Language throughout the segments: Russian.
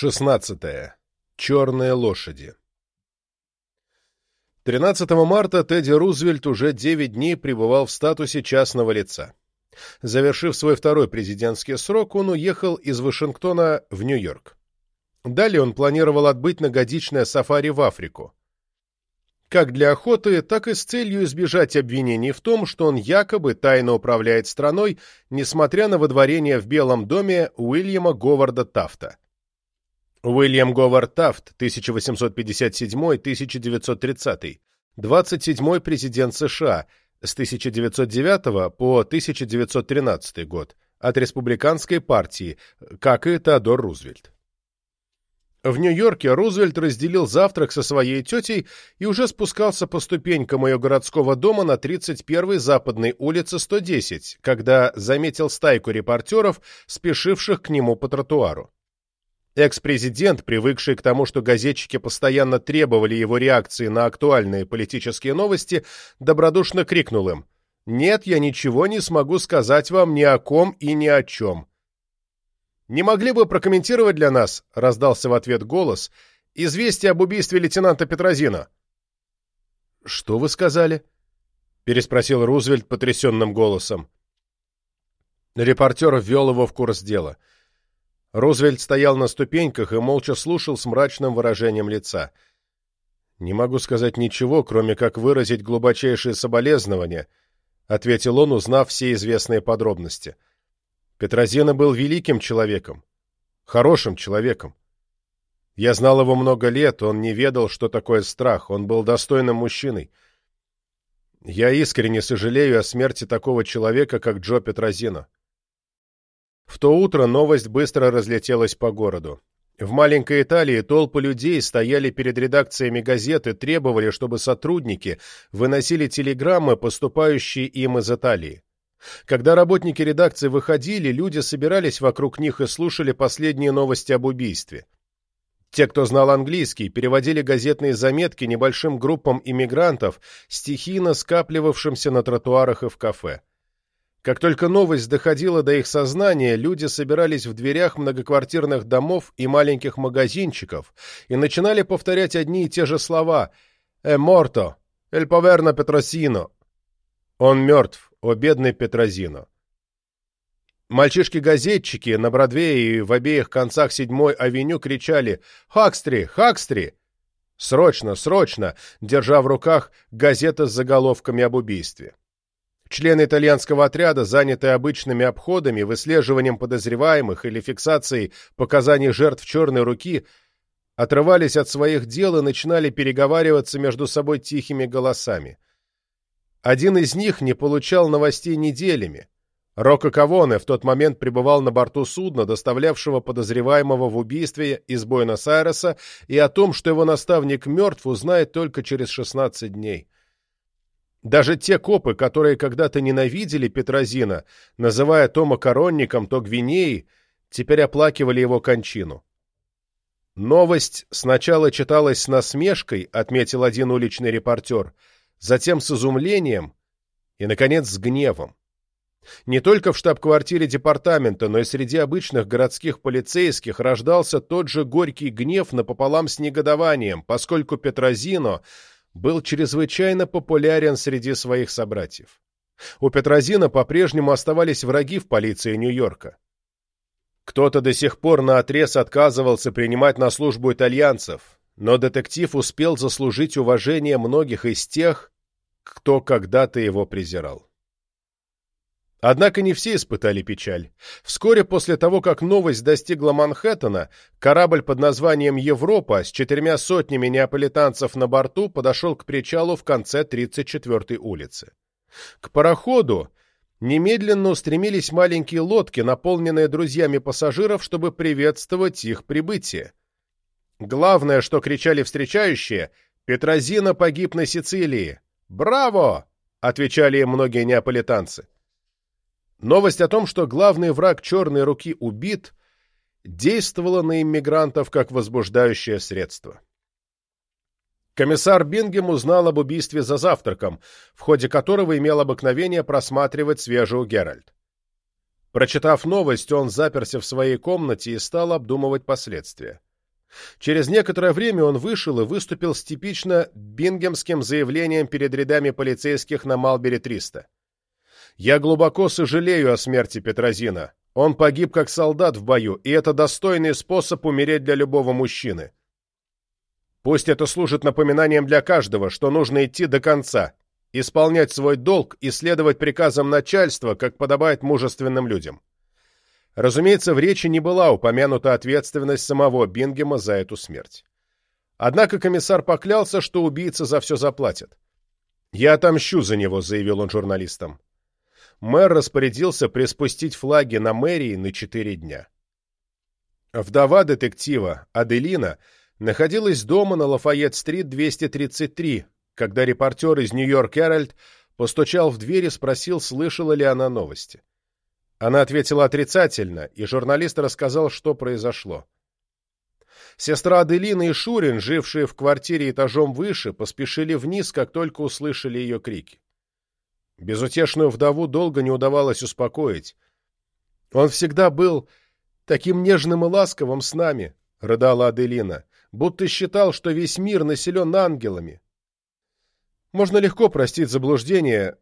16. Черные лошади. 13 марта Тедди Рузвельт уже 9 дней пребывал в статусе частного лица. Завершив свой второй президентский срок, он уехал из Вашингтона в Нью-Йорк. Далее он планировал отбыть на годичное сафари в Африку. Как для охоты, так и с целью избежать обвинений в том, что он якобы тайно управляет страной, несмотря на выдворение в Белом доме Уильяма Говарда Тафта. Уильям Говард Тафт, 1857-1930, 27-й президент США с 1909 по 1913 год от республиканской партии, как и Теодор Рузвельт. В Нью-Йорке Рузвельт разделил завтрак со своей тетей и уже спускался по ступенькам ее городского дома на 31-й западной улице 110, когда заметил стайку репортеров, спешивших к нему по тротуару. Экс-президент, привыкший к тому, что газетчики постоянно требовали его реакции на актуальные политические новости, добродушно крикнул им «Нет, я ничего не смогу сказать вам ни о ком и ни о чем». «Не могли бы прокомментировать для нас?» — раздался в ответ голос. «Известие об убийстве лейтенанта Петрозина». «Что вы сказали?» — переспросил Рузвельт потрясенным голосом. Репортер ввел его в курс дела. Рузвельт стоял на ступеньках и молча слушал с мрачным выражением лица. «Не могу сказать ничего, кроме как выразить глубочайшие соболезнования», — ответил он, узнав все известные подробности. — Петрозина был великим человеком, хорошим человеком. Я знал его много лет, он не ведал, что такое страх, он был достойным мужчиной. Я искренне сожалею о смерти такого человека, как Джо Петрозино. В то утро новость быстро разлетелась по городу. В маленькой Италии толпы людей стояли перед редакциями газет и требовали, чтобы сотрудники выносили телеграммы, поступающие им из Италии. Когда работники редакции выходили, люди собирались вокруг них и слушали последние новости об убийстве. Те, кто знал английский, переводили газетные заметки небольшим группам иммигрантов, стихийно скапливавшимся на тротуарах и в кафе. Как только новость доходила до их сознания, люди собирались в дверях многоквартирных домов и маленьких магазинчиков и начинали повторять одни и те же слова «Э морто», «Эль поверно Петросино», «Он мертв», о бедный Петрозино. Мальчишки-газетчики на Бродвее и в обеих концах седьмой авеню кричали «Хакстри! Хакстри!» «Срочно! Срочно!» держа в руках газеты с заголовками об убийстве. Члены итальянского отряда, занятые обычными обходами, выслеживанием подозреваемых или фиксацией показаний жертв черной руки, отрывались от своих дел и начинали переговариваться между собой тихими голосами. Один из них не получал новостей неделями. Рокко Кавоне в тот момент пребывал на борту судна, доставлявшего подозреваемого в убийстве из Буэнос-Айреса, и о том, что его наставник мертв, узнает только через 16 дней. Даже те копы, которые когда-то ненавидели Петрозина, называя то макаронником, то Гвинеей, теперь оплакивали его кончину. Новость сначала читалась с насмешкой, отметил один уличный репортер – затем с изумлением и, наконец, с гневом. Не только в штаб-квартире департамента, но и среди обычных городских полицейских рождался тот же горький гнев напополам с негодованием, поскольку Петрозино был чрезвычайно популярен среди своих собратьев. У Петрозина по-прежнему оставались враги в полиции Нью-Йорка. Кто-то до сих пор наотрез отказывался принимать на службу итальянцев, но детектив успел заслужить уважение многих из тех, кто когда-то его презирал. Однако не все испытали печаль. Вскоре после того, как новость достигла Манхэттена, корабль под названием «Европа» с четырьмя сотнями неаполитанцев на борту подошел к причалу в конце 34-й улицы. К пароходу немедленно устремились маленькие лодки, наполненные друзьями пассажиров, чтобы приветствовать их прибытие. Главное, что кричали встречающие, «Петрозина погиб на Сицилии!» «Браво!» — отвечали многие неаполитанцы. Новость о том, что главный враг черной руки убит, действовала на иммигрантов как возбуждающее средство. Комиссар Бингем узнал об убийстве за завтраком, в ходе которого имел обыкновение просматривать свежую Геральт. Прочитав новость, он заперся в своей комнате и стал обдумывать последствия. Через некоторое время он вышел и выступил с типично бингемским заявлением перед рядами полицейских на Малбери-300. «Я глубоко сожалею о смерти Петрозина. Он погиб как солдат в бою, и это достойный способ умереть для любого мужчины. Пусть это служит напоминанием для каждого, что нужно идти до конца, исполнять свой долг и следовать приказам начальства, как подобает мужественным людям. Разумеется, в речи не была упомянута ответственность самого Бингема за эту смерть. Однако комиссар поклялся, что убийца за все заплатит. «Я отомщу за него», — заявил он журналистам. Мэр распорядился приспустить флаги на мэрии на четыре дня. Вдова детектива, Аделина, находилась дома на Лафайет-стрит 233, когда репортер из «Нью-Йорк Herald постучал в дверь и спросил, слышала ли она новости. Она ответила отрицательно, и журналист рассказал, что произошло. Сестра Аделина и Шурин, жившие в квартире этажом выше, поспешили вниз, как только услышали ее крики. Безутешную вдову долго не удавалось успокоить. «Он всегда был таким нежным и ласковым с нами», — рыдала Аделина, «будто считал, что весь мир населен ангелами». Можно легко простить заблуждение,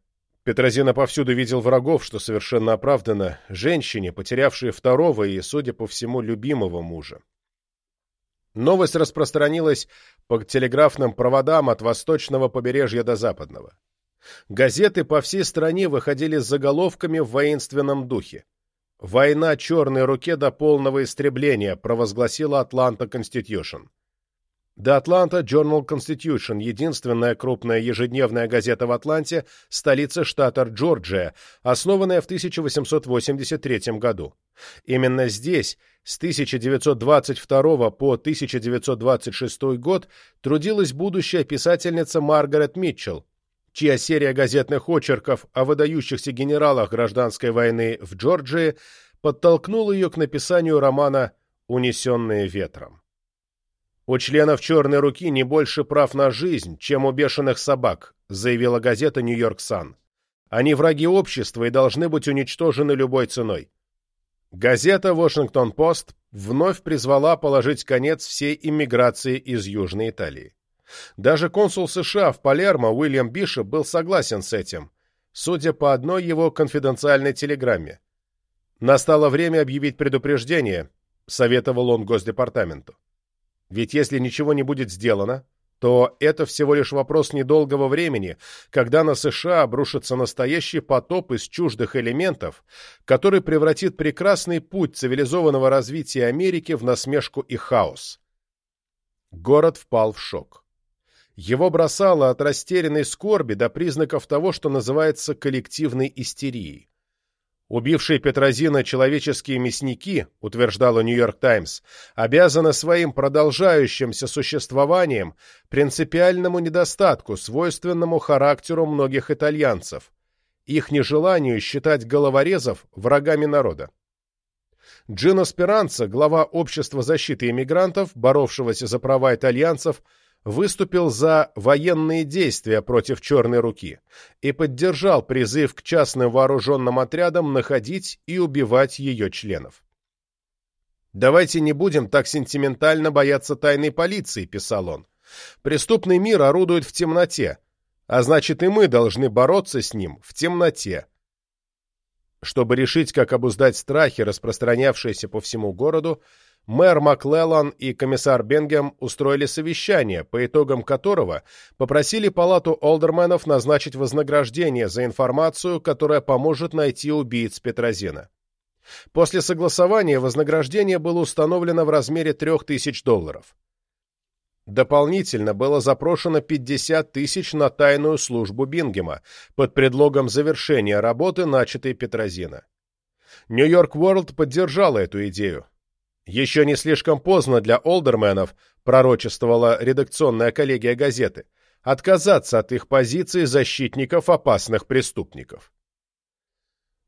Петрозина повсюду видел врагов, что совершенно оправдано, женщине, потерявшей второго и, судя по всему, любимого мужа. Новость распространилась по телеграфным проводам от восточного побережья до западного. Газеты по всей стране выходили с заголовками в воинственном духе. «Война черной руке до полного истребления», провозгласила Атланта Конститюшн. The Atlanta Journal-Constitution – единственная крупная ежедневная газета в Атланте, столице штата Джорджия, основанная в 1883 году. Именно здесь с 1922 по 1926 год трудилась будущая писательница Маргарет Митчелл, чья серия газетных очерков о выдающихся генералах гражданской войны в Джорджии подтолкнула ее к написанию романа «Унесенные ветром». «У членов «Черной руки» не больше прав на жизнь, чем у бешеных собак», заявила газета «Нью-Йорк Сан». «Они враги общества и должны быть уничтожены любой ценой». Газета «Вашингтон-Пост» вновь призвала положить конец всей иммиграции из Южной Италии. Даже консул США в Палермо Уильям Бишоп был согласен с этим, судя по одной его конфиденциальной телеграмме. «Настало время объявить предупреждение», — советовал он Госдепартаменту. Ведь если ничего не будет сделано, то это всего лишь вопрос недолгого времени, когда на США обрушится настоящий потоп из чуждых элементов, который превратит прекрасный путь цивилизованного развития Америки в насмешку и хаос. Город впал в шок. Его бросало от растерянной скорби до признаков того, что называется коллективной истерией. Убившие Петрозина человеческие мясники, утверждала Нью-Йорк Таймс, обязаны своим продолжающимся существованием принципиальному недостатку, свойственному характеру многих итальянцев, их нежеланию считать головорезов врагами народа. Джино Спиранца, глава Общества защиты иммигрантов, боровшегося за права итальянцев, выступил за военные действия против «Черной руки» и поддержал призыв к частным вооруженным отрядам находить и убивать ее членов. «Давайте не будем так сентиментально бояться тайной полиции», — писал он. «Преступный мир орудует в темноте, а значит и мы должны бороться с ним в темноте». Чтобы решить, как обуздать страхи, распространявшиеся по всему городу, мэр Маклеллан и комиссар Бенгем устроили совещание, по итогам которого попросили палату олдерменов назначить вознаграждение за информацию, которая поможет найти убийц Петрозина. После согласования вознаграждение было установлено в размере 3000 долларов. Дополнительно было запрошено 50 тысяч на тайную службу Бингема под предлогом завершения работы, начатой Петрозина. Нью-Йорк Ворлд поддержала эту идею. Еще не слишком поздно для олдерменов, пророчествовала редакционная коллегия газеты, отказаться от их позиции защитников опасных преступников.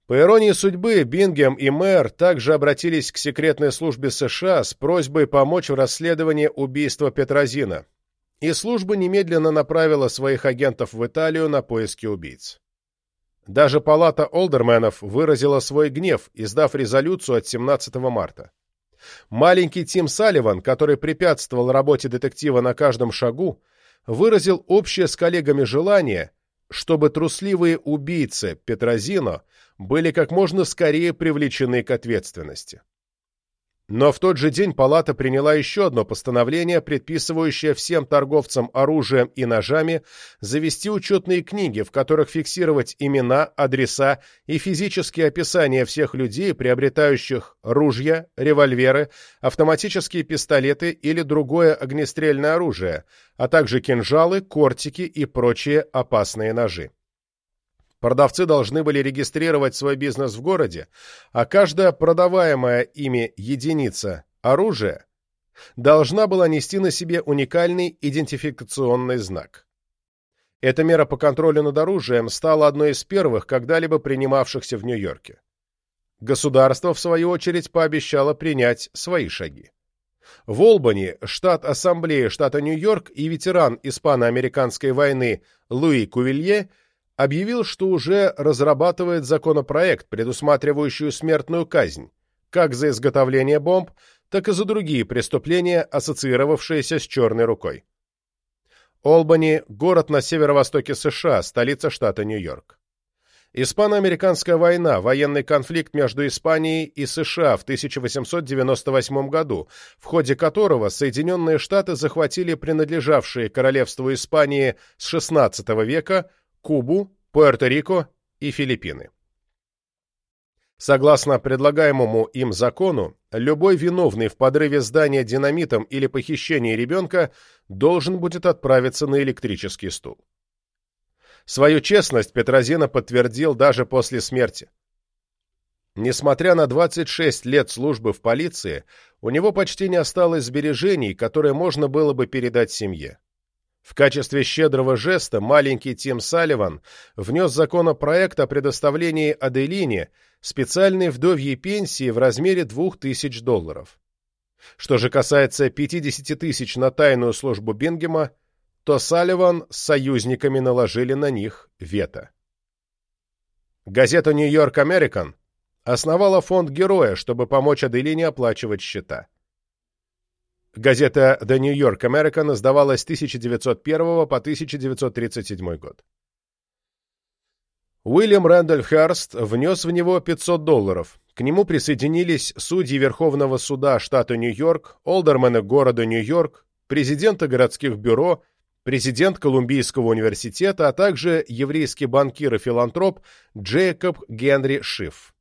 По иронии судьбы, Бингем и мэр также обратились к секретной службе США с просьбой помочь в расследовании убийства Петрозина, и служба немедленно направила своих агентов в Италию на поиски убийц. Даже палата олдерменов выразила свой гнев, издав резолюцию от 17 марта. Маленький Тим Салливан, который препятствовал работе детектива на каждом шагу, выразил общее с коллегами желание, чтобы трусливые убийцы Петрозино были как можно скорее привлечены к ответственности. Но в тот же день палата приняла еще одно постановление, предписывающее всем торговцам оружием и ножами завести учетные книги, в которых фиксировать имена, адреса и физические описания всех людей, приобретающих ружья, револьверы, автоматические пистолеты или другое огнестрельное оружие, а также кинжалы, кортики и прочие опасные ножи. Продавцы должны были регистрировать свой бизнес в городе, а каждая продаваемая ими единица оружия должна была нести на себе уникальный идентификационный знак. Эта мера по контролю над оружием стала одной из первых, когда-либо принимавшихся в Нью-Йорке. Государство, в свою очередь, пообещало принять свои шаги. В Олбани штат Ассамблеи штата Нью-Йорк и ветеран испано-американской войны Луи Кувилье – объявил, что уже разрабатывает законопроект, предусматривающий смертную казнь, как за изготовление бомб, так и за другие преступления, ассоциировавшиеся с черной рукой. Олбани – город на северо-востоке США, столица штата Нью-Йорк. Испано-американская война, военный конфликт между Испанией и США в 1898 году, в ходе которого Соединенные Штаты захватили принадлежавшие королевству Испании с XVI века Кубу, Пуэрто-Рико и Филиппины. Согласно предлагаемому им закону, любой виновный в подрыве здания динамитом или похищении ребенка должен будет отправиться на электрический стул. Свою честность Петрозина подтвердил даже после смерти. Несмотря на 26 лет службы в полиции, у него почти не осталось сбережений, которые можно было бы передать семье. В качестве щедрого жеста маленький Тим Салливан внес законопроект о предоставлении Аделине специальной вдовьей пенсии в размере 2000 долларов. Что же касается 50 тысяч на тайную службу Бингема, то Салливан с союзниками наложили на них вето. Газета «Нью-Йорк Американ» основала фонд Героя, чтобы помочь Аделине оплачивать счета. Газета The New York American издавалась с 1901 по 1937 год. Уильям Рэндольф Херст внес в него 500 долларов. К нему присоединились судьи Верховного суда штата Нью-Йорк, олдермены города Нью-Йорк, президенты городских бюро, президент Колумбийского университета, а также еврейский банкир и филантроп Джейкоб Генри Шиф.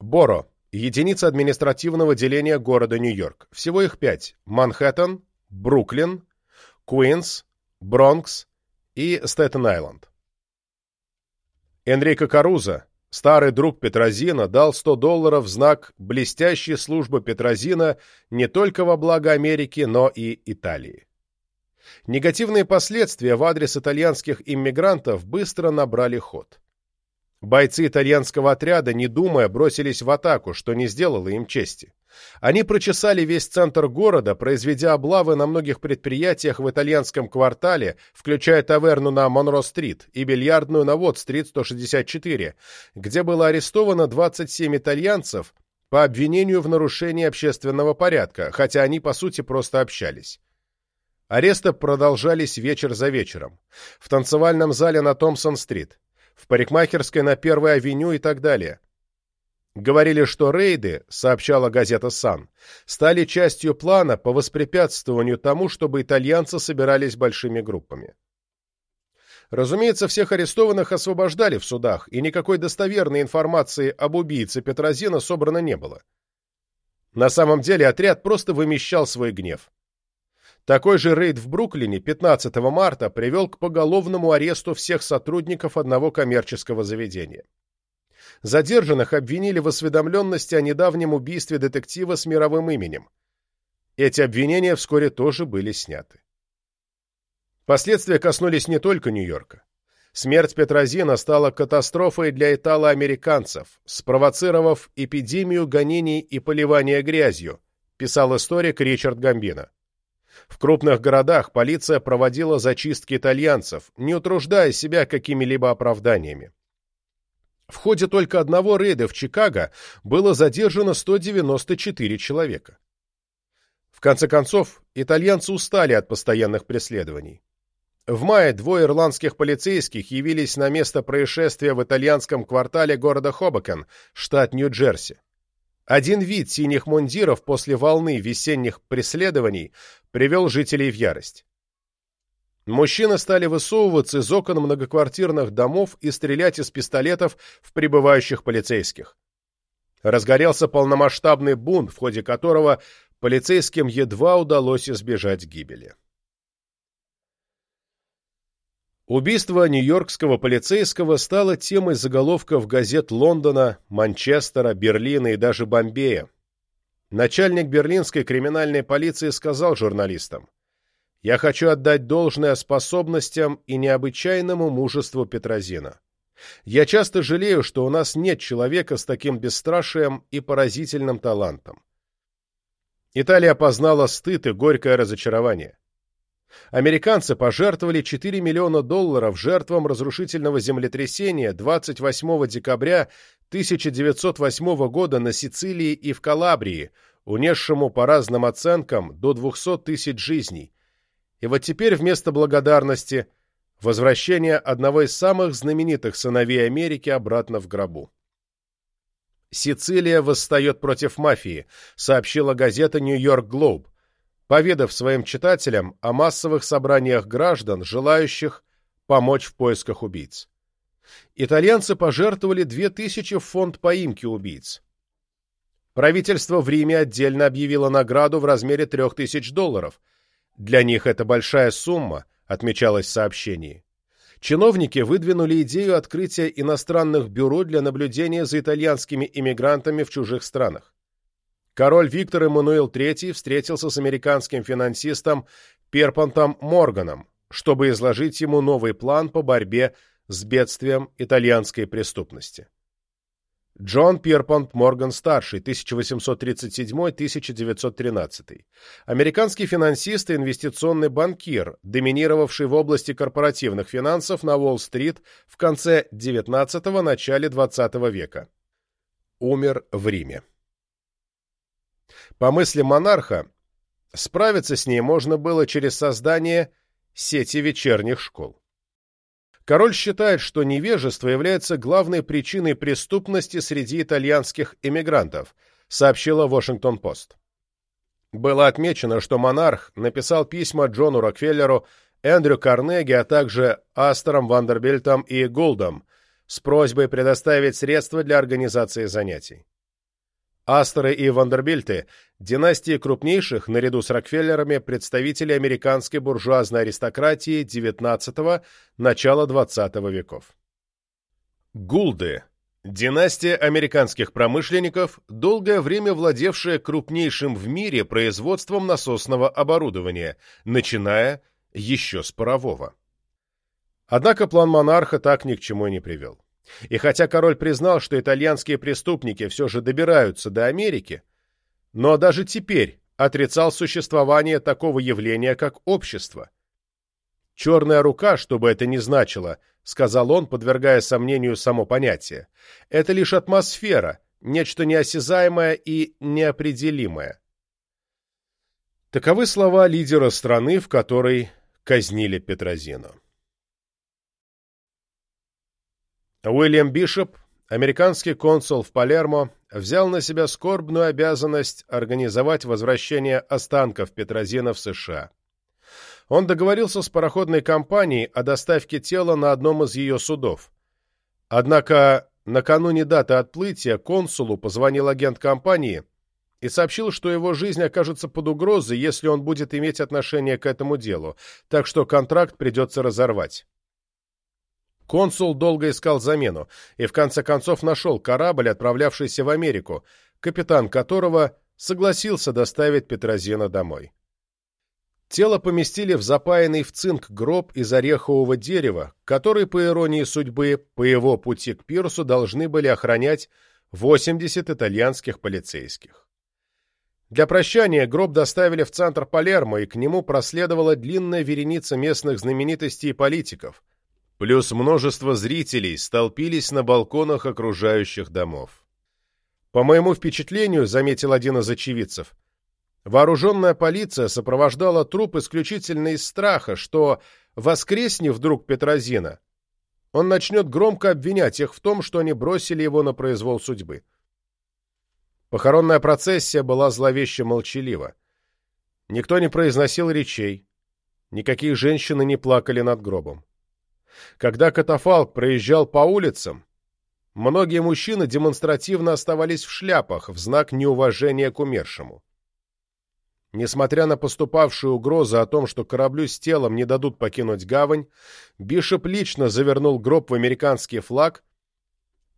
Боро Единица административного деления города Нью-Йорк. Всего их пять. Манхэттен, Бруклин, Куинс, Бронкс и Стэттен-Айленд. Энрико Каруза, старый друг Петрозина, дал 100 долларов в знак блестящей службы Петрозина не только во благо Америки, но и Италии. Негативные последствия в адрес итальянских иммигрантов быстро набрали ход. Бойцы итальянского отряда, не думая, бросились в атаку, что не сделало им чести. Они прочесали весь центр города, произведя облавы на многих предприятиях в итальянском квартале, включая таверну на Монро-стрит и бильярдную на Вод-стрит 164, где было арестовано 27 итальянцев по обвинению в нарушении общественного порядка, хотя они, по сути, просто общались. Аресты продолжались вечер за вечером. В танцевальном зале на Томпсон-стрит в парикмахерской на Первой авеню и так далее. Говорили, что рейды, сообщала газета «Сан», стали частью плана по воспрепятствованию тому, чтобы итальянцы собирались большими группами. Разумеется, всех арестованных освобождали в судах, и никакой достоверной информации об убийце Петрозина собрано не было. На самом деле отряд просто вымещал свой гнев. Такой же рейд в Бруклине 15 марта привел к поголовному аресту всех сотрудников одного коммерческого заведения. Задержанных обвинили в осведомленности о недавнем убийстве детектива с мировым именем. Эти обвинения вскоре тоже были сняты. Последствия коснулись не только Нью-Йорка. Смерть Петрозина стала катастрофой для итало-американцев, спровоцировав эпидемию гонений и поливания грязью, писал историк Ричард Гамбино. В крупных городах полиция проводила зачистки итальянцев, не утруждая себя какими-либо оправданиями. В ходе только одного рейда в Чикаго было задержано 194 человека. В конце концов, итальянцы устали от постоянных преследований. В мае двое ирландских полицейских явились на место происшествия в итальянском квартале города Хобокен, штат Нью-Джерси. Один вид синих мундиров после волны весенних преследований привел жителей в ярость. Мужчины стали высовываться из окон многоквартирных домов и стрелять из пистолетов в прибывающих полицейских. Разгорелся полномасштабный бунт, в ходе которого полицейским едва удалось избежать гибели. Убийство нью-йоркского полицейского стало темой заголовков газет Лондона, Манчестера, Берлина и даже Бомбея. Начальник берлинской криминальной полиции сказал журналистам, «Я хочу отдать должное способностям и необычайному мужеству Петрозина. Я часто жалею, что у нас нет человека с таким бесстрашием и поразительным талантом. Италия познала стыд и горькое разочарование. Американцы пожертвовали 4 миллиона долларов жертвам разрушительного землетрясения 28 декабря 1908 года на Сицилии и в Калабрии, унесшему по разным оценкам до 200 тысяч жизней. И вот теперь вместо благодарности возвращение одного из самых знаменитых сыновей Америки обратно в гробу. «Сицилия восстает против мафии», сообщила газета «Нью-Йорк Глоб», поведав своим читателям о массовых собраниях граждан, желающих помочь в поисках убийц. Итальянцы пожертвовали 2000 в фонд поимки убийц. Правительство в Риме отдельно объявило награду в размере 3000 долларов. Для них это большая сумма, отмечалось в сообщении. Чиновники выдвинули идею открытия иностранных бюро для наблюдения за итальянскими иммигрантами в чужих странах король Виктор Эммануил III встретился с американским финансистом Перпонтом Морганом, чтобы изложить ему новый план по борьбе с бедствием итальянской преступности. Джон Пирпонт Морган-старший, 1837-1913. Американский финансист и инвестиционный банкир, доминировавший в области корпоративных финансов на Уолл-стрит в конце XIX – начале XX века. Умер в Риме. По мысли монарха, справиться с ней можно было через создание сети вечерних школ. Король считает, что невежество является главной причиной преступности среди итальянских эмигрантов, сообщила Вашингтон-Пост. Было отмечено, что монарх написал письма Джону Рокфеллеру, Эндрю Карнеги, а также Астером Вандербильтом и Гулдом с просьбой предоставить средства для организации занятий. Астеры и Вандербильты – династии крупнейших, наряду с Рокфеллерами, представителей американской буржуазной аристократии XIX – начала XX веков. Гулды – династия американских промышленников, долгое время владевшая крупнейшим в мире производством насосного оборудования, начиная еще с парового. Однако план монарха так ни к чему и не привел. И хотя король признал, что итальянские преступники все же добираются до Америки, но даже теперь отрицал существование такого явления, как общество. «Черная рука, что бы это ни значило», — сказал он, подвергая сомнению само понятие, — «это лишь атмосфера, нечто неосязаемое и неопределимое». Таковы слова лидера страны, в которой казнили Петрозину. Уильям Бишоп, американский консул в Палермо, взял на себя скорбную обязанность организовать возвращение останков Петрозина в США. Он договорился с пароходной компанией о доставке тела на одном из ее судов. Однако накануне даты отплытия консулу позвонил агент компании и сообщил, что его жизнь окажется под угрозой, если он будет иметь отношение к этому делу, так что контракт придется разорвать. Консул долго искал замену и в конце концов нашел корабль, отправлявшийся в Америку, капитан которого согласился доставить Петрозина домой. Тело поместили в запаянный в цинк гроб из орехового дерева, который, по иронии судьбы, по его пути к пирсу должны были охранять 80 итальянских полицейских. Для прощания гроб доставили в центр Палермо, и к нему проследовала длинная вереница местных знаменитостей и политиков, плюс множество зрителей столпились на балконах окружающих домов. По моему впечатлению, заметил один из очевидцев, вооруженная полиция сопровождала труп исключительно из страха, что, воскреснев вдруг Петрозина, он начнет громко обвинять их в том, что они бросили его на произвол судьбы. Похоронная процессия была зловеще молчалива. Никто не произносил речей, никакие женщины не плакали над гробом. Когда катафалк проезжал по улицам, многие мужчины демонстративно оставались в шляпах в знак неуважения к умершему. Несмотря на поступавшую угрозу о том, что кораблю с телом не дадут покинуть гавань, Бишоп лично завернул гроб в американский флаг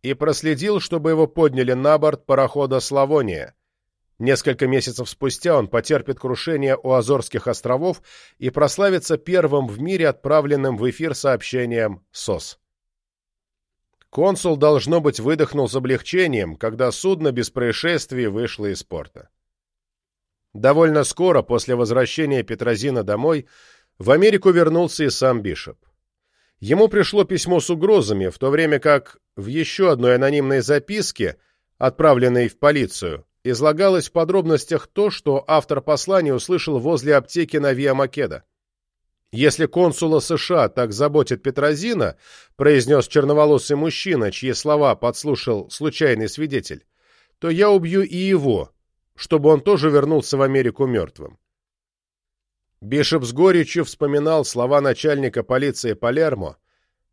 и проследил, чтобы его подняли на борт парохода «Славония». Несколько месяцев спустя он потерпит крушение у Азорских островов и прославится первым в мире отправленным в эфир сообщением «СОС». Консул, должно быть, выдохнул с облегчением, когда судно без происшествий вышло из порта. Довольно скоро после возвращения Петрозина домой в Америку вернулся и сам Бишоп. Ему пришло письмо с угрозами, в то время как в еще одной анонимной записке, отправленной в полицию, излагалось в подробностях то, что автор послания услышал возле аптеки на Виа Македа. «Если консула США так заботит Петрозина», произнес черноволосый мужчина, чьи слова подслушал случайный свидетель, то я убью и его, чтобы он тоже вернулся в Америку мертвым. Бишоп с горечью вспоминал слова начальника полиции Палермо,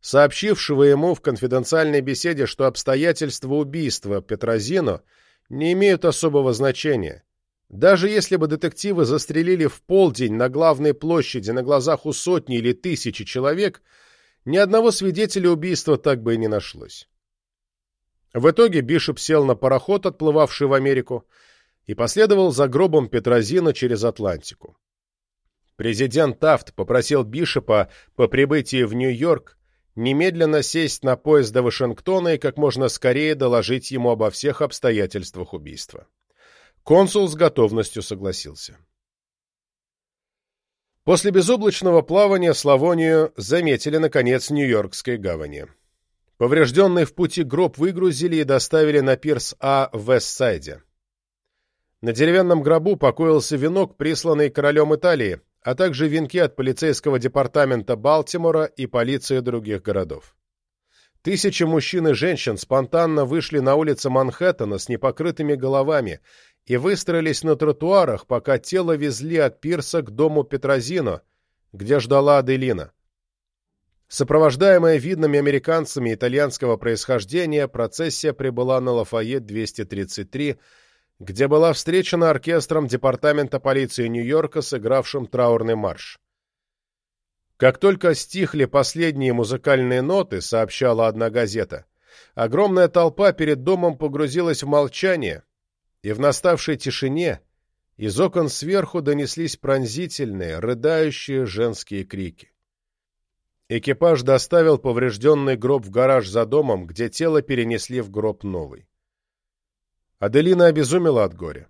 сообщившего ему в конфиденциальной беседе, что обстоятельства убийства Петрозино не имеют особого значения. Даже если бы детективы застрелили в полдень на главной площади на глазах у сотни или тысячи человек, ни одного свидетеля убийства так бы и не нашлось. В итоге Бишоп сел на пароход, отплывавший в Америку, и последовал за гробом Петрозина через Атлантику. Президент Тафт попросил Бишопа по прибытии в Нью-Йорк немедленно сесть на поезд до Вашингтона и как можно скорее доложить ему обо всех обстоятельствах убийства. Консул с готовностью согласился. После безоблачного плавания Славонию заметили, наконец, Нью-Йоркской гавани. Поврежденный в пути гроб выгрузили и доставили на пирс А в Вестсайде. На деревянном гробу покоился венок, присланный королем Италии, а также венки от полицейского департамента Балтимора и полиции других городов. Тысячи мужчин и женщин спонтанно вышли на улицы Манхэттена с непокрытыми головами и выстроились на тротуарах, пока тело везли от пирса к дому Петрозино, где ждала Аделина. Сопровождаемая видными американцами итальянского происхождения, процессия прибыла на Лафайет 233 где была встречена оркестром Департамента полиции Нью-Йорка, сыгравшим траурный марш. Как только стихли последние музыкальные ноты, сообщала одна газета, огромная толпа перед домом погрузилась в молчание, и в наставшей тишине из окон сверху донеслись пронзительные, рыдающие женские крики. Экипаж доставил поврежденный гроб в гараж за домом, где тело перенесли в гроб новый. Аделина обезумела от горя.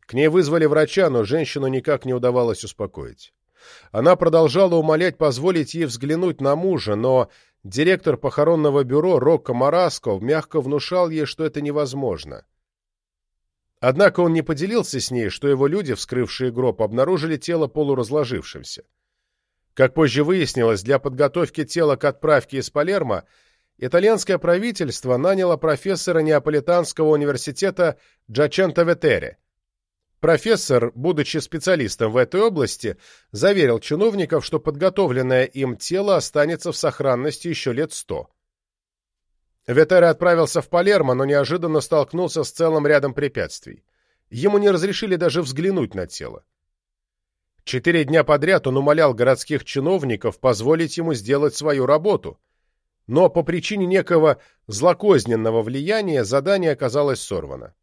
К ней вызвали врача, но женщину никак не удавалось успокоить. Она продолжала умолять позволить ей взглянуть на мужа, но директор похоронного бюро Рокко Мараско мягко внушал ей, что это невозможно. Однако он не поделился с ней, что его люди, вскрывшие гроб, обнаружили тело полуразложившимся. Как позже выяснилось, для подготовки тела к отправке из Палермо итальянское правительство наняло профессора Неаполитанского университета Джаченто Ветере. Профессор, будучи специалистом в этой области, заверил чиновников, что подготовленное им тело останется в сохранности еще лет сто. Ветере отправился в Палермо, но неожиданно столкнулся с целым рядом препятствий. Ему не разрешили даже взглянуть на тело. Четыре дня подряд он умолял городских чиновников позволить ему сделать свою работу – но по причине некого злокозненного влияния задание оказалось сорвано.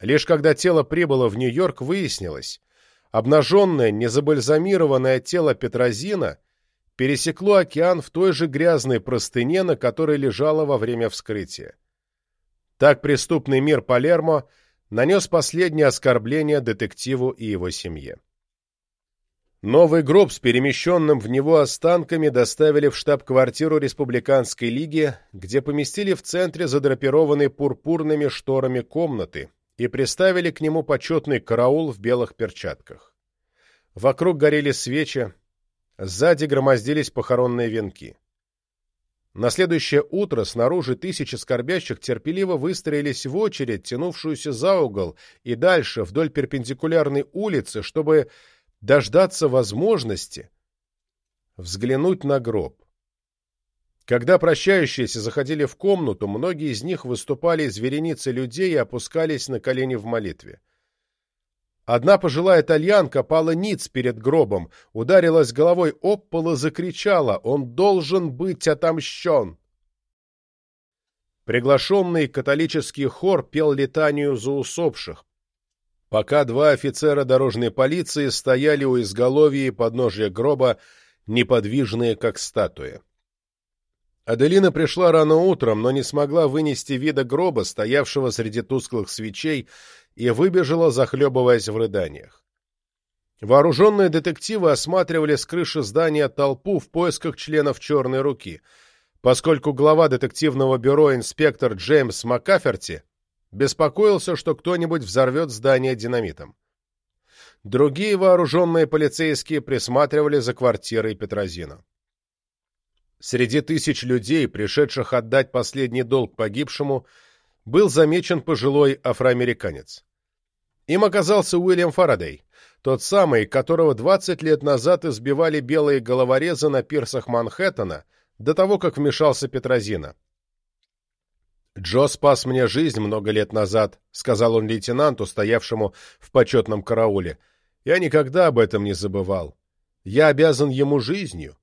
Лишь когда тело прибыло в Нью-Йорк, выяснилось, обнаженное, незабальзамированное тело Петрозина пересекло океан в той же грязной простыне, на которой лежало во время вскрытия. Так преступный мир Палермо нанес последнее оскорбление детективу и его семье. Новый гроб с перемещенным в него останками доставили в штаб-квартиру Республиканской лиги, где поместили в центре задрапированной пурпурными шторами комнаты и приставили к нему почетный караул в белых перчатках. Вокруг горели свечи, сзади громоздились похоронные венки. На следующее утро снаружи тысячи скорбящих терпеливо выстроились в очередь, тянувшуюся за угол, и дальше, вдоль перпендикулярной улицы, чтобы дождаться возможности взглянуть на гроб. Когда прощающиеся заходили в комнату, многие из них выступали из вереницы людей и опускались на колени в молитве. Одна пожилая итальянка пала ниц перед гробом, ударилась головой об пол и закричала «Он должен быть отомщен!». Приглашенный католический хор пел летанию за усопших, пока два офицера дорожной полиции стояли у изголовья и подножия гроба, неподвижные, как статуи. Аделина пришла рано утром, но не смогла вынести вида гроба, стоявшего среди тусклых свечей, и выбежала, захлебываясь в рыданиях. Вооруженные детективы осматривали с крыши здания толпу в поисках членов «Черной руки», поскольку глава детективного бюро инспектор Джеймс Маккаферти Беспокоился, что кто-нибудь взорвет здание динамитом. Другие вооруженные полицейские присматривали за квартирой Петрозина. Среди тысяч людей, пришедших отдать последний долг погибшему, был замечен пожилой афроамериканец. Им оказался Уильям Фарадей, тот самый, которого 20 лет назад избивали белые головорезы на пирсах Манхэттена до того, как вмешался Петрозина. «Джо спас мне жизнь много лет назад», — сказал он лейтенанту, стоявшему в почетном карауле. «Я никогда об этом не забывал. Я обязан ему жизнью».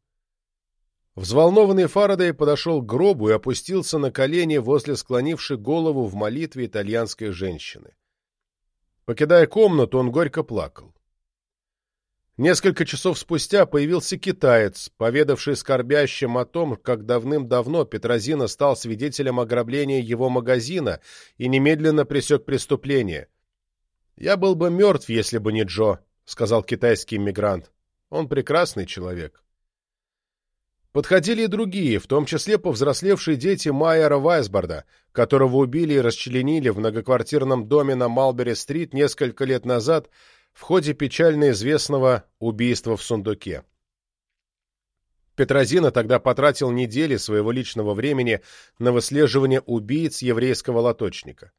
Взволнованный Фарадей подошел к гробу и опустился на колени возле склонившей голову в молитве итальянской женщины. Покидая комнату, он горько плакал. Несколько часов спустя появился китаец, поведавший скорбящим о том, как давным-давно Петрозина стал свидетелем ограбления его магазина и немедленно пресек преступление. «Я был бы мертв, если бы не Джо», — сказал китайский иммигрант. «Он прекрасный человек». Подходили и другие, в том числе повзрослевшие дети Майера Вайсборда, которого убили и расчленили в многоквартирном доме на Малбери-стрит несколько лет назад — в ходе печально известного убийства в сундуке. Петрозина тогда потратил недели своего личного времени на выслеживание убийц еврейского лоточника.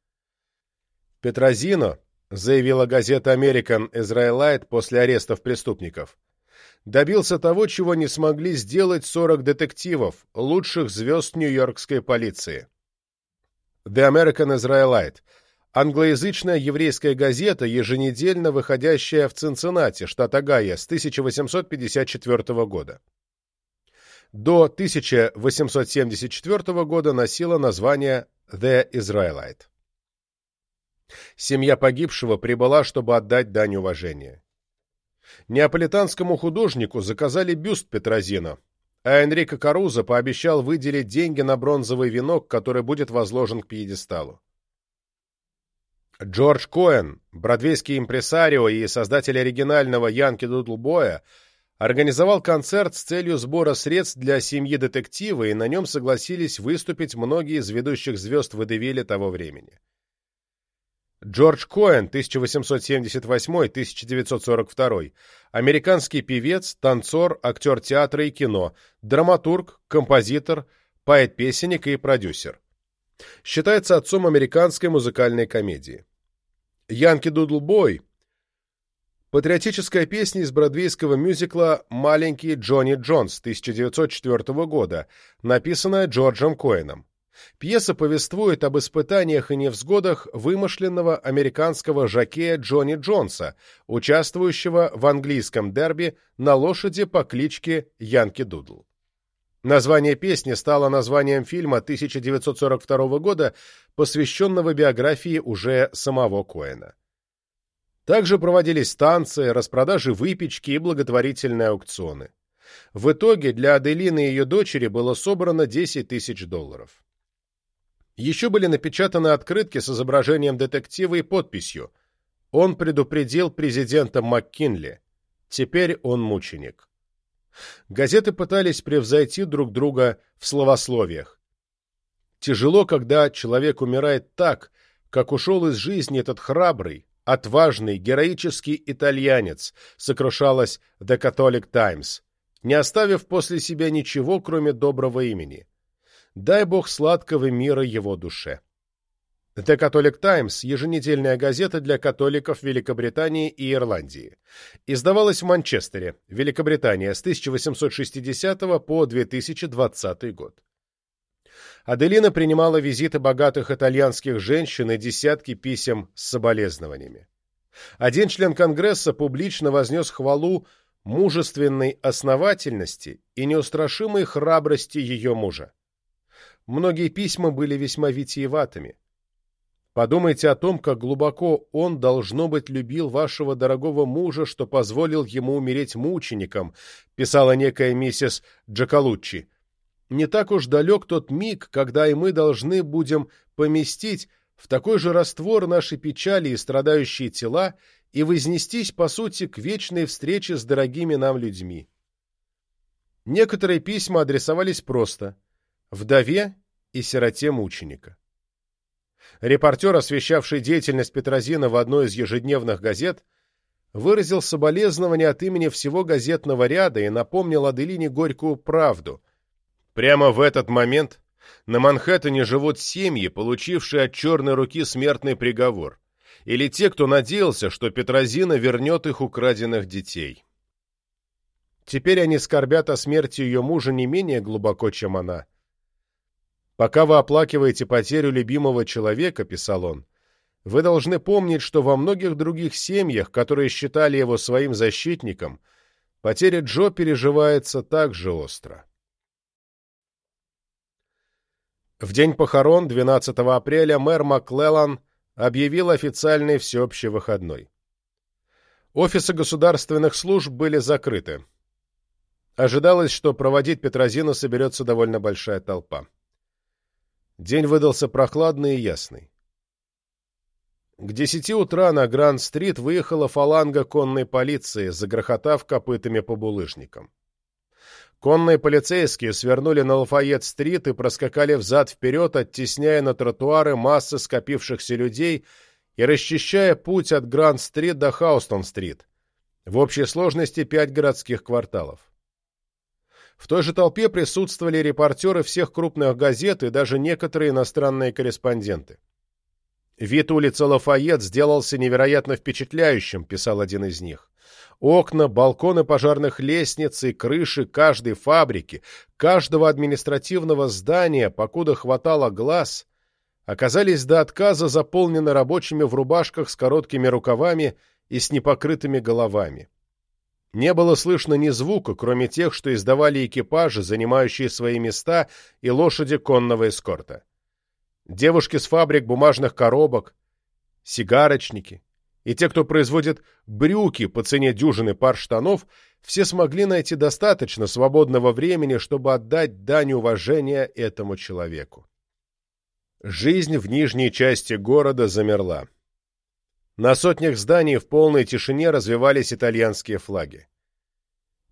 Петрозино, заявила газета American Israelite после арестов преступников, добился того, чего не смогли сделать 40 детективов, лучших звезд нью-йоркской полиции. The American Israelite – англоязычная еврейская газета, еженедельно выходящая в Цинциннати, штат Огайо, с 1854 года. До 1874 года носила название «The Israelite». Семья погибшего прибыла, чтобы отдать дань уважения. Неаполитанскому художнику заказали бюст Петрозино, а Энрико Карузо пообещал выделить деньги на бронзовый венок, который будет возложен к пьедесталу. Джордж Коэн, бродвейский импресарио и создатель оригинального Янки Дудлбоя, организовал концерт с целью сбора средств для семьи детектива, и на нем согласились выступить многие из ведущих звезд Водевиля того времени. Джордж Коэн, 1878-1942, американский певец, танцор, актер театра и кино, драматург, композитор, поэт-песенник и продюсер. Считается отцом американской музыкальной комедии. Янки Дудл Бой – патриотическая песня из бродвейского мюзикла «Маленький Джонни Джонс» 1904 года, написанная Джорджем Коэном. Пьеса повествует об испытаниях и невзгодах вымышленного американского жокея Джонни Джонса, участвующего в английском дерби на лошади по кличке Янки Дудл. Название песни стало названием фильма 1942 года, посвященного биографии уже самого Коэна. Также проводились танцы, распродажи выпечки и благотворительные аукционы. В итоге для Аделины и ее дочери было собрано 10 тысяч долларов. Еще были напечатаны открытки с изображением детектива и подписью «Он предупредил президента МакКинли. Теперь он мученик. Газеты пытались превзойти друг друга в словословиях. Тяжело, когда человек умирает так, как ушел из жизни этот храбрый, отважный, героический итальянец, сокрушалась The Catholic Times, не оставив после себя ничего, кроме доброго имени. Дай бог сладкого мира его душе. The Catholic Times – еженедельная газета для католиков Великобритании и Ирландии. Издавалась в Манчестере, Великобритания, с 1860 по 2020 год. Аделина принимала визиты богатых итальянских женщин и десятки писем с соболезнованиями. Один член Конгресса публично вознес хвалу мужественной основательности и неустрашимой храбрости ее мужа. Многие письма были весьма витиеватыми. Подумайте о том, как глубоко он, должно быть, любил вашего дорогого мужа, что позволил ему умереть мучеником, писала некая миссис Джакалуччи. Не так уж далек тот миг, когда и мы должны будем поместить в такой же раствор наши печали и страдающие тела и вознестись, по сути, к вечной встрече с дорогими нам людьми. Некоторые письма адресовались просто «Вдове и сироте мученика». Репортер, освещавший деятельность Петрозина в одной из ежедневных газет, выразил соболезнование от имени всего газетного ряда и напомнил Аделине горькую правду. Прямо в этот момент на Манхэттене живут семьи, получившие от черной руки смертный приговор, или те, кто надеялся, что Петрозина вернет их украденных детей. Теперь они скорбят о смерти ее мужа не менее глубоко, чем она. «Пока вы оплакиваете потерю любимого человека», — писал он, — «вы должны помнить, что во многих других семьях, которые считали его своим защитником, потеря Джо переживается так же остро». В день похорон, 12 апреля, мэр Маклеллан объявил официальный всеобщий выходной. Офисы государственных служб были закрыты. Ожидалось, что проводить Петрозину соберется довольно большая толпа. День выдался прохладный и ясный. К десяти утра на Гранд-стрит выехала фаланга конной полиции, загрохотав копытами по булыжникам. Конные полицейские свернули на Лафайет-стрит и проскакали взад-вперед, оттесняя на тротуары массы скопившихся людей и расчищая путь от Гранд-стрит до Хаустон-стрит. В общей сложности пять городских кварталов. В той же толпе присутствовали репортеры всех крупных газет и даже некоторые иностранные корреспонденты. «Вид улицы Лафайет сделался невероятно впечатляющим», — писал один из них. Окна, балконы пожарных лестниц и крыши каждой фабрики, каждого административного здания, покуда хватало глаз, оказались до отказа заполнены рабочими в рубашках с короткими рукавами и с непокрытыми головами. Не было слышно ни звука, кроме тех, что издавали экипажи, занимающие свои места, и лошади конного эскорта. Девушки с фабрик бумажных коробок, сигарочники, и те, кто производит брюки по цене дюжины пар штанов, все смогли найти достаточно свободного времени, чтобы отдать дань уважения этому человеку. Жизнь в нижней части города замерла. На сотнях зданий в полной тишине развивались итальянские флаги.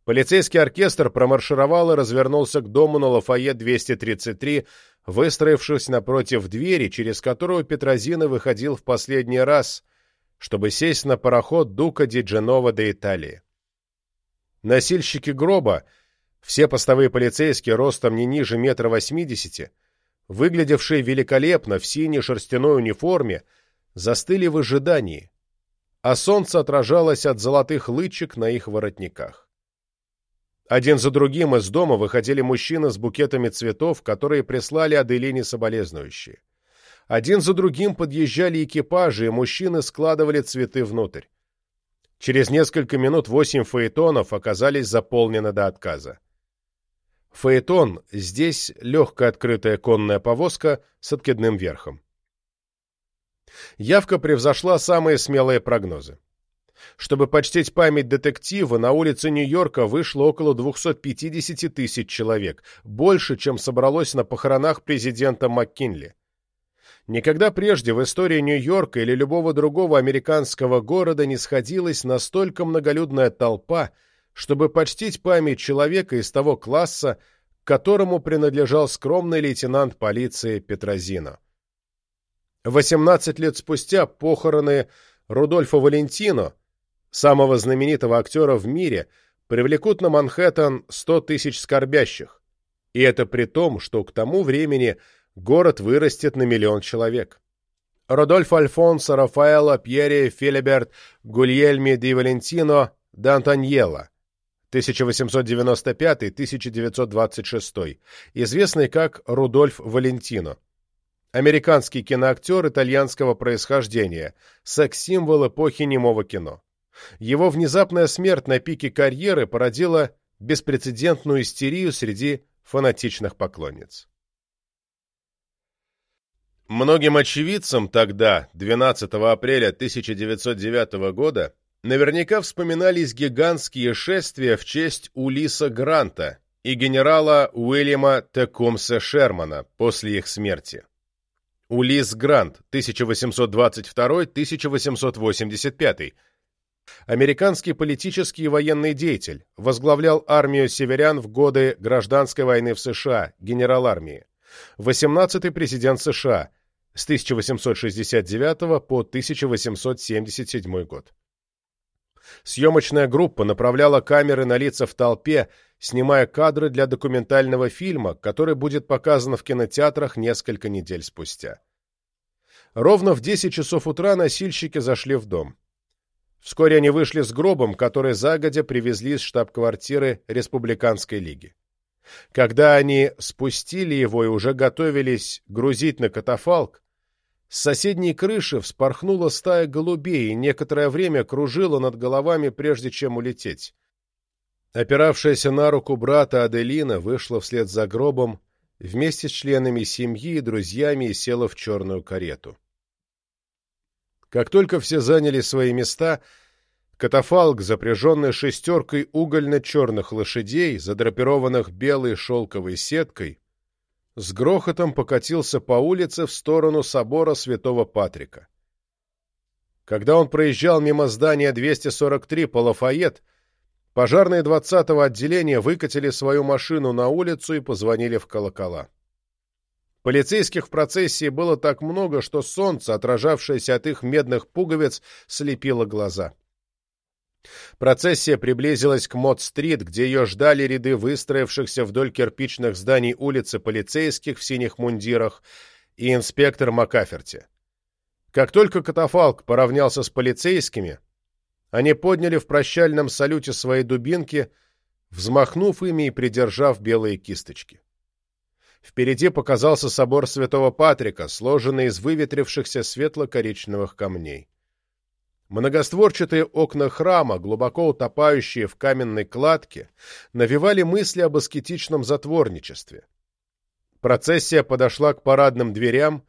Полицейский оркестр промаршировал и развернулся к дому на Лафайет-233, выстроившись напротив двери, через которую Петрозина выходил в последний раз – чтобы сесть на пароход Дука ди Дженова до Италии. Носильщики гроба, все постовые полицейские ростом не ниже метра восьмидесяти, выглядевшие великолепно в синей шерстяной униформе, застыли в ожидании, а солнце отражалось от золотых лычек на их воротниках. Один за другим из дома выходили мужчины с букетами цветов, которые прислали Аделине соболезнующие. Один за другим подъезжали экипажи, и мужчины складывали цветы внутрь. Через несколько минут восемь фаэтонов оказались заполнены до отказа. Фаэтон – здесь легкая открытая конная повозка с откидным верхом. Явка превзошла самые смелые прогнозы. Чтобы почтить память детектива, на улице Нью-Йорка вышло около 250 тысяч человек, больше, чем собралось на похоронах президента МакКинли. Никогда прежде в истории Нью-Йорка или любого другого американского города не сходилась настолько многолюдная толпа, чтобы почтить память человека из того класса, к которому принадлежал скромный лейтенант полиции Петрозино. 18 лет спустя похороны Рудольфа Валентино, самого знаменитого актера в мире, привлекут на Манхэттен 100 тысяч скорбящих. И это при том, что к тому времени город вырастет на миллион человек. Родольфо Альфонсо Рафаэло Пьери Филиберт Гульельми ди Валентино Д'Антоньелло 1895-1926, известный как Рудольф Валентино. Американский киноактер итальянского происхождения, секс-символ эпохи немого кино. Его внезапная смерть на пике карьеры породила беспрецедентную истерию среди фанатичных поклонниц. Многим очевидцам тогда, 12 апреля 1909 года, наверняка вспоминались гигантские шествия в честь Улиса Гранта и генерала Уильяма Текумса Шермана после их смерти. Улис Грант, 1822-1885, американский политический и военный деятель, возглавлял армию северян в годы гражданской войны в США, генерал армии, 18-й президент США с 1869 по 1877 год. Съемочная группа направляла камеры на лица в толпе, снимая кадры для документального фильма, который будет показан в кинотеатрах несколько недель спустя. Ровно в 10 часов утра носильщики зашли в дом. Вскоре они вышли с гробом, который загодя привезли из штаб-квартиры Республиканской лиги. Когда они спустили его и уже готовились грузить на катафалк, с соседней крыши вспорхнула стая голубей и некоторое время кружила над головами, прежде чем улететь. Опиравшаяся на руку брата Аделина вышла вслед за гробом вместе с членами семьи и друзьями и села в черную карету. Как только все заняли свои места, катафалк, запряженный шестеркой угольно-черных лошадей, задрапированных белой шелковой сеткой, с грохотом покатился по улице в сторону собора святого Патрика. Когда он проезжал мимо здания 243 по Лафайет, пожарные 20-го отделения выкатили свою машину на улицу и позвонили в колокола. Полицейских в процессии было так много, что солнце, отражавшееся от их медных пуговиц, слепило глаза. Процессия приблизилась к Мод-стрит, где ее ждали ряды выстроившихся вдоль кирпичных зданий улицы полицейских в синих мундирах и инспектор Макаферти. Как только катафалк поравнялся с полицейскими, они подняли в прощальном салюте свои дубинки, взмахнув ими и придержав белые кисточки. Впереди показался собор Святого Патрика, сложенный из выветрившихся светло-коричневых камней. Многостворчатые окна храма, глубоко утопающие в каменной кладке, навевали мысли об аскетичном затворничестве. Процессия подошла к парадным дверям,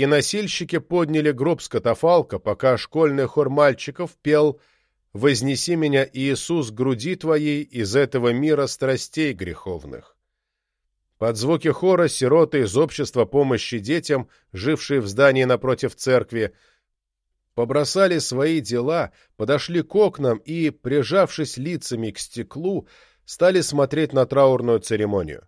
и носильщики подняли гроб с катафалка, пока школьный хор мальчиков пел «Вознеси меня, Иисус, груди твоей из этого мира страстей греховных». Под звуки хора сироты из общества помощи детям, жившие в здании напротив церкви, побросали свои дела, подошли к окнам и, прижавшись лицами к стеклу, стали смотреть на траурную церемонию.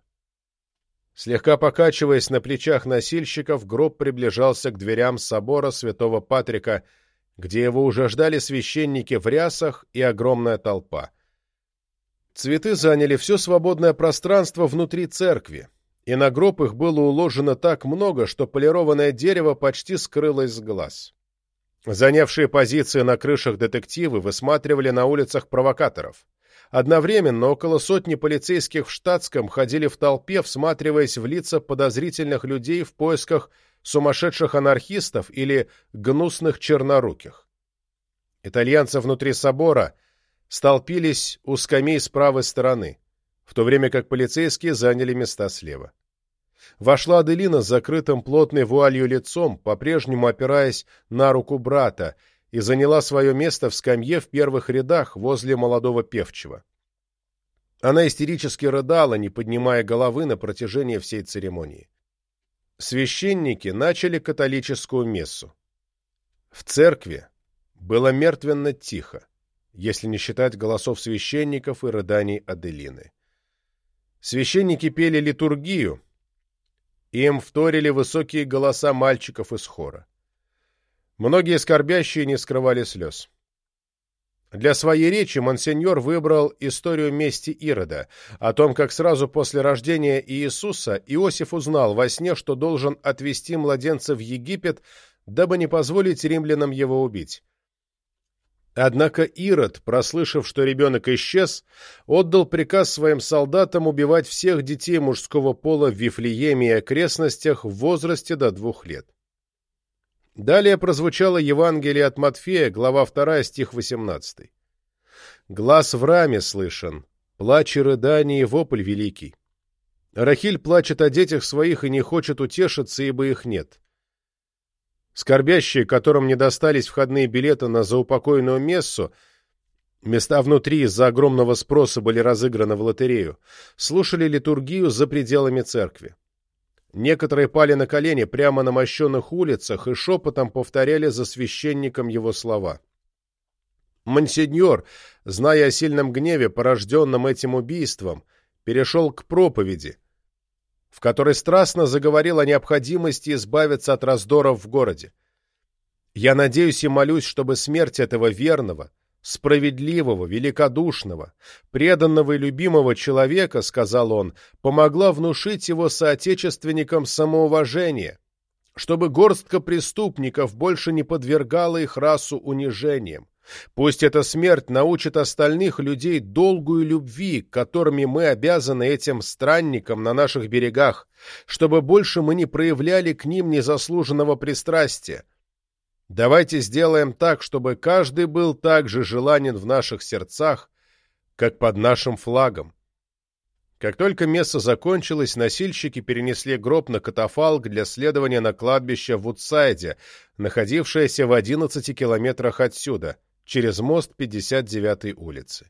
Слегка покачиваясь на плечах носильщиков, гроб приближался к дверям собора святого Патрика, где его уже ждали священники в рясах и огромная толпа. Цветы заняли все свободное пространство внутри церкви, и на гроб их было уложено так много, что полированное дерево почти скрылось с глаз. Занявшие позиции на крышах детективы высматривали на улицах провокаторов. Одновременно около сотни полицейских в штатском ходили в толпе, всматриваясь в лица подозрительных людей в поисках сумасшедших анархистов или гнусных черноруких. Итальянцы внутри собора столпились у скамей с правой стороны, в то время как полицейские заняли места слева. Вошла Аделина с закрытым плотной вуалью лицом, по-прежнему опираясь на руку брата, и заняла свое место в скамье в первых рядах возле молодого певчего. Она истерически рыдала, не поднимая головы на протяжении всей церемонии. священники начали католическую мессу. В церкви было мертвенно тихо, если не считать голосов священников и рыданий Аделины. Священники пели литургию, и им вторили высокие голоса мальчиков из хора. Многие скорбящие не скрывали слез. Для своей речи монсеньор выбрал историю мести Ирода, о том, как сразу после рождения Иисуса Иосиф узнал во сне, что должен отвести младенца в Египет, дабы не позволить римлянам его убить. Однако Ирод, прослышав, что ребенок исчез, отдал приказ своим солдатам убивать всех детей мужского пола в Вифлееме и окрестностях в возрасте до двух лет. Далее прозвучало Евангелие от Матфея, глава 2, стих 18. «Глаз в раме слышен, плач и рыдание и вопль великий. Рахиль плачет о детях своих и не хочет утешиться, ибо их нет. Скорбящие, которым не достались входные билеты на заупокойную мессу, места внутри из-за огромного спроса были разыграны в лотерею, слушали литургию за пределами церкви. Некоторые пали на колени прямо на мощенных улицах и шепотом повторяли за священником его слова. Монсеньор, зная о сильном гневе, порожденном этим убийством, перешел к проповеди, в которой страстно заговорил о необходимости избавиться от раздоров в городе. «Я надеюсь и молюсь, чтобы смерть этого верного, справедливого, великодушного, преданного и любимого человека, сказал он, помогла внушить его соотечественникам самоуважение, чтобы горстка преступников больше не подвергала их расу унижениям. Пусть эта смерть научит остальных людей долгую любви, которыми мы обязаны этим странникам на наших берегах, чтобы больше мы не проявляли к ним незаслуженного пристрастия, Давайте сделаем так, чтобы каждый был так же желанен в наших сердцах, как под нашим флагом. Как только месса закончилось, носильщики перенесли гроб на катафалк для следования на кладбище в Утсайде, находившееся в 11 километрах отсюда, через мост 59-й улицы.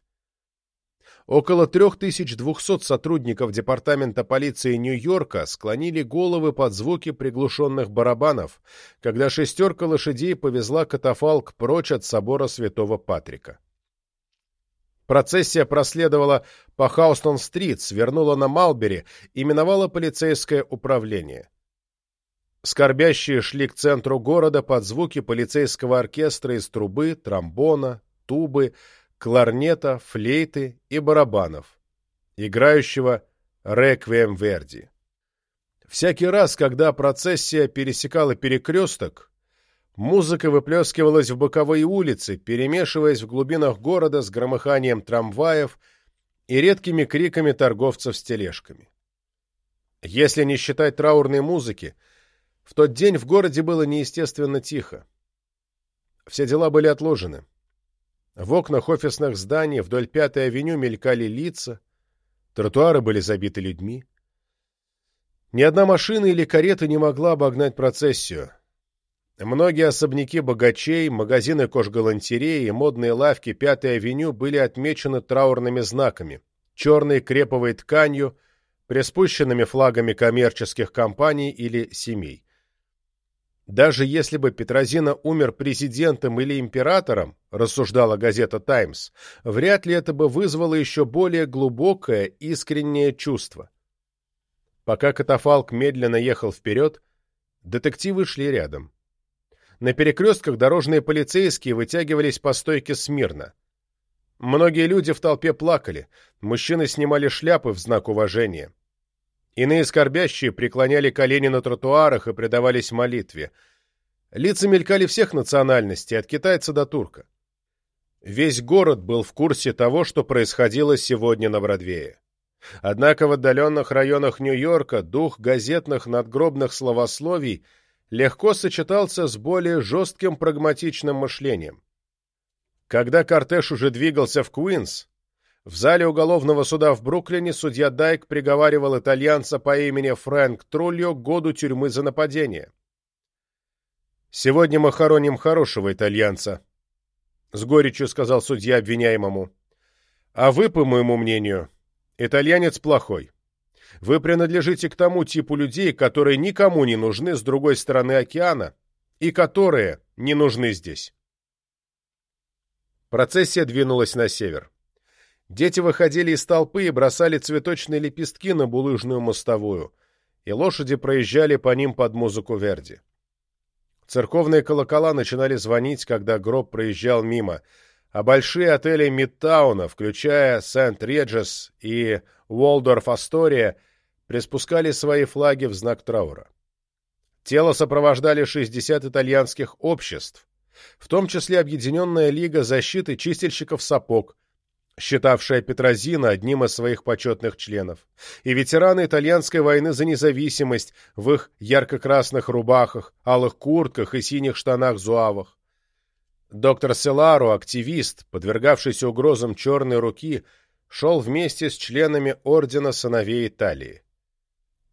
Около 3200 сотрудников Департамента полиции Нью-Йорка склонили головы под звуки приглушенных барабанов, когда шестерка лошадей повезла катафалк прочь от собора Святого Патрика. Процессия проследовала по Хаустон-стрит, свернула на Малбери и миновала полицейское управление. Скорбящие шли к центру города под звуки полицейского оркестра из трубы, тромбона, тубы, кларнета, флейты и барабанов, играющего «Реквием Верди». Всякий раз, когда процессия пересекала перекресток, музыка выплескивалась в боковые улицы, перемешиваясь в глубинах города с громыханием трамваев и редкими криками торговцев с тележками. Если не считать траурной музыки, в тот день в городе было неестественно тихо. Все дела были отложены. В окнах офисных зданий вдоль Пятой авеню мелькали лица, тротуары были забиты людьми. Ни одна машина или карета не могла обогнать процессию. Многие особняки богачей, магазины кожгалантереи и модные лавки Пятой авеню были отмечены траурными знаками, черной креповой тканью, приспущенными флагами коммерческих компаний или семей. Даже если бы Петрозина умер президентом или императором, рассуждала газета «Таймс», вряд ли это бы вызвало еще более глубокое, искреннее чувство. Пока катафалк медленно ехал вперед, детективы шли рядом. На перекрестках дорожные полицейские вытягивались по стойке смирно. Многие люди в толпе плакали, мужчины снимали шляпы в знак уважения. Иные скорбящие преклоняли колени на тротуарах и предавались молитве. Лица мелькали всех национальностей, от китайца до турка. Весь город был в курсе того, что происходило сегодня на Бродвее. Однако в отдаленных районах Нью-Йорка дух газетных надгробных словословий легко сочетался с более жестким прагматичным мышлением. Когда кортеж уже двигался в Куинс, в зале уголовного суда в Бруклине судья Дайк приговаривал итальянца по имени Фрэнк Трульо к году тюрьмы за нападение. «Сегодня мы хороним хорошего итальянца», — с горечью сказал судья обвиняемому. «А вы, по моему мнению, итальянец плохой. Вы принадлежите к тому типу людей, которые никому не нужны с другой стороны океана и которые не нужны здесь. Процессия двинулась на север. Дети выходили из толпы и бросали цветочные лепестки на булыжную мостовую, и лошади проезжали по ним под музыку Верди. Церковные колокола начинали звонить, когда гроб проезжал мимо, а большие отели Мидтауна, включая Сент-Реджес и Уолдорф-Астория, приспускали свои флаги в знак траура. Тело сопровождали 60 итальянских обществ, в том числе Объединенная Лига защиты чистильщиков сапог, считавшая Петрозина одним из своих почетных членов, и ветераны итальянской войны за независимость в их ярко-красных рубахах, алых куртках и синих штанах-зуавах. Доктор Селаро, активист, подвергавшийся угрозам черной руки, шел вместе с членами Ордена Сыновей Италии.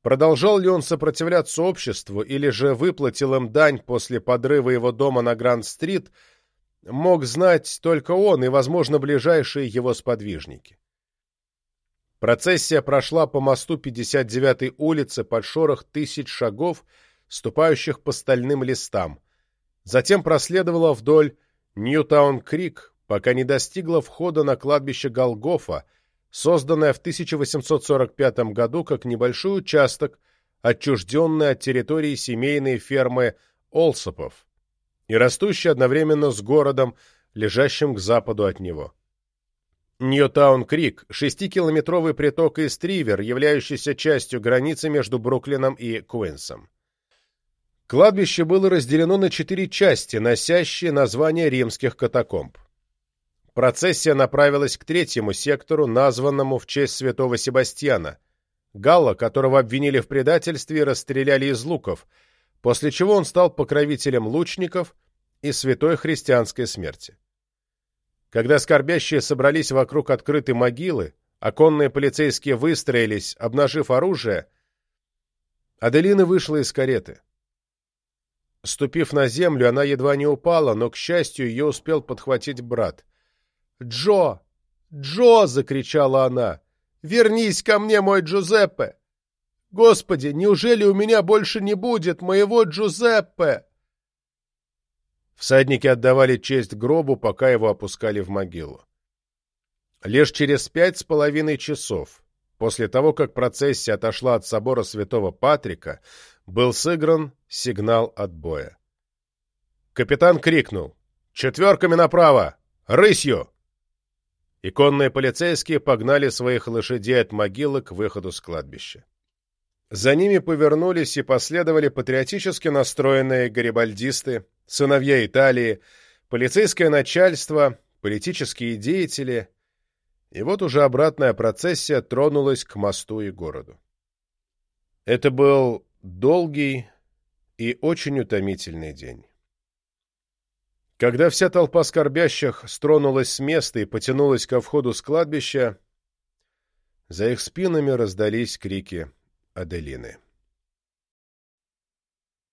Продолжал ли он сопротивляться обществу или же выплатил им дань после подрыва его дома на Гранд-стрит, мог знать только он и, возможно, ближайшие его сподвижники. Процессия прошла по мосту 59-й улицы под шорох тысяч шагов, ступающих по стальным листам. Затем проследовала вдоль Ньютаун-Крик, пока не достигла входа на кладбище Голгофа, созданная в 1845 году как небольшой участок, отчужденный от территории семейной фермы Олсопов и растущий одновременно с городом, лежащим к западу от него. Ньютаун-Крик – шестикилометровый приток из Тривер, являющийся частью границы между Бруклином и Куинсом. Кладбище было разделено на четыре части, носящие название римских катакомб. Процессия направилась к третьему сектору, названному в честь святого Себастьяна, Галла, которого обвинили в предательстве и расстреляли из луков, после чего он стал покровителем лучников и святой христианской смерти. Когда скорбящие собрались вокруг открытой могилы, оконные полицейские выстроились, обнажив оружие, Аделина вышла из кареты. Ступив на землю, она едва не упала, но, к счастью, ее успел подхватить брат. «Джо! Джо!» — закричала она. «Вернись ко мне, мой Джузеппе! Господи, неужели у меня больше не будет моего Джузеппе?» Всадники отдавали честь гробу, пока его опускали в могилу. Лишь через пять с половиной часов, после того, как процессия отошла от собора святого Патрика, был сыгран сигнал отбоя. Капитан крикнул «Четверками направо! Рысью!» и конные полицейские погнали своих лошадей от могилы к выходу с кладбища. За ними повернулись и последовали патриотически настроенные гарибальдисты, сыновья Италии, полицейское начальство, политические деятели, и вот уже обратная процессия тронулась к мосту и городу. Это был долгий и очень утомительный день. Когда вся толпа скорбящих стронулась с места и потянулась ко входу с кладбища, за их спинами раздались крики Аделины.